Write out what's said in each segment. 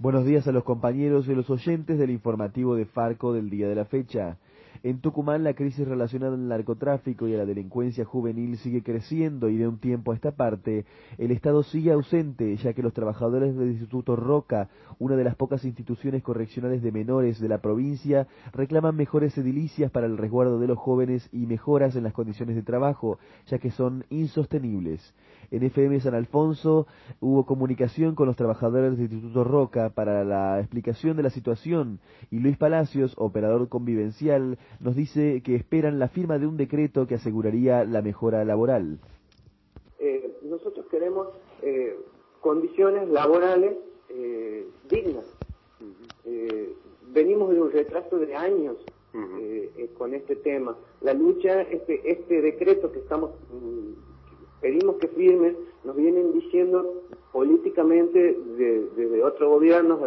Buenos días a los compañeros y los oyentes del informativo de Farco del día de la fecha. En Tucumán la crisis relacionada al narcotráfico y a la delincuencia juvenil sigue creciendo y de un tiempo a esta parte el Estado sigue ausente ya que los trabajadores del Instituto Roca, una de las pocas instituciones correccionales de menores de la provincia, reclaman mejores edilicias para el resguardo de los jóvenes y mejoras en las condiciones de trabajo, ya que son insostenibles. En FM San Alfonso hubo comunicación con los trabajadores del Instituto Roca para la explicación de la situación y Luis Palacios, operador convivencial, nos dice que esperan la firma de un decreto que aseguraría la mejora laboral. Eh, nosotros queremos eh, condiciones laborales eh, dignas. venimos de un retraso de años con este tema. La lucha, este, este decreto que estamos mm, pedimos que firmen, nos vienen diciendo políticamente desde de, otros gobiernos,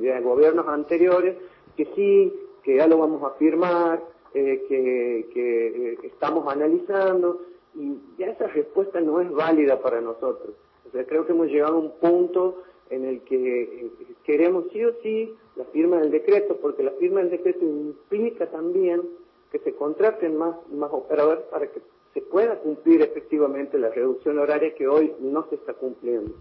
de, gobiernos anteriores, que sí, que ya lo vamos a firmar, eh, que, que, estamos analizando, y ya esa respuesta no es válida para nosotros. O sea, creo que hemos llegado a un punto en el que eh, queremos sí o sí la firma del decreto, porque la firma del decreto implica también que se contraten más, más operadores para que se pueda cumplir efectivamente la reducción horaria que hoy no se está cumpliendo.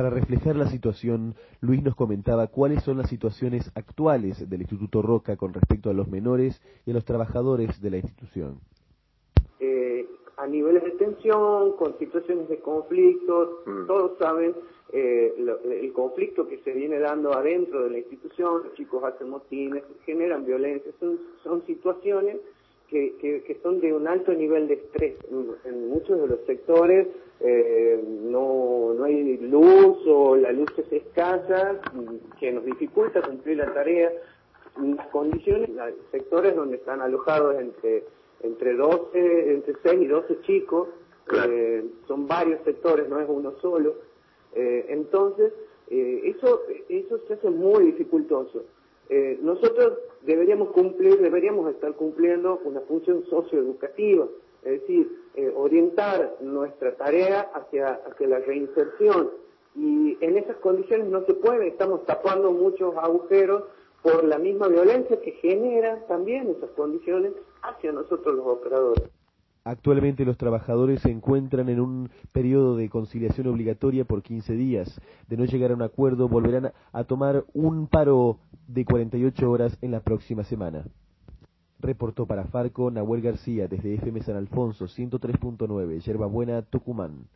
Para reflejar la situación, Luis nos comentaba cuáles son las situaciones actuales del Instituto Roca con respecto a los menores y a los trabajadores de la institución. Eh, a niveles de tensión, con situaciones de conflicto, mm. todos saben eh, el conflicto que se viene dando adentro de la institución, los chicos hacen motines, generan violencia, son situaciones que, que, son de un alto nivel de estrés. En, muchos de los sectores eh, no, no hay luz o la luz es escasa, que nos dificulta cumplir la tarea. Las condiciones, sectores donde están alojados entre entre 12, entre 6 y 12 chicos, eh, son varios sectores, no es uno solo. Eh, entonces, eso, eso se hace muy dificultoso. Eh, nosotros deberíamos cumplir, deberíamos estar cumpliendo una función socioeducativa, es decir, eh, orientar nuestra tarea hacia, hacia la reinserción. Y en esas condiciones no se puede, estamos tapando muchos agujeros por la misma violencia que genera también esas condiciones hacia nosotros los operadores. Actualmente los trabajadores se encuentran en un periodo de conciliación obligatoria por 15 días. De no llegar a un acuerdo, volverán a tomar un paro de 48 horas en la próxima semana. Reportó para Farco Nahuel García desde FM San Alfonso 103.9, Yerba Buena, Tucumán.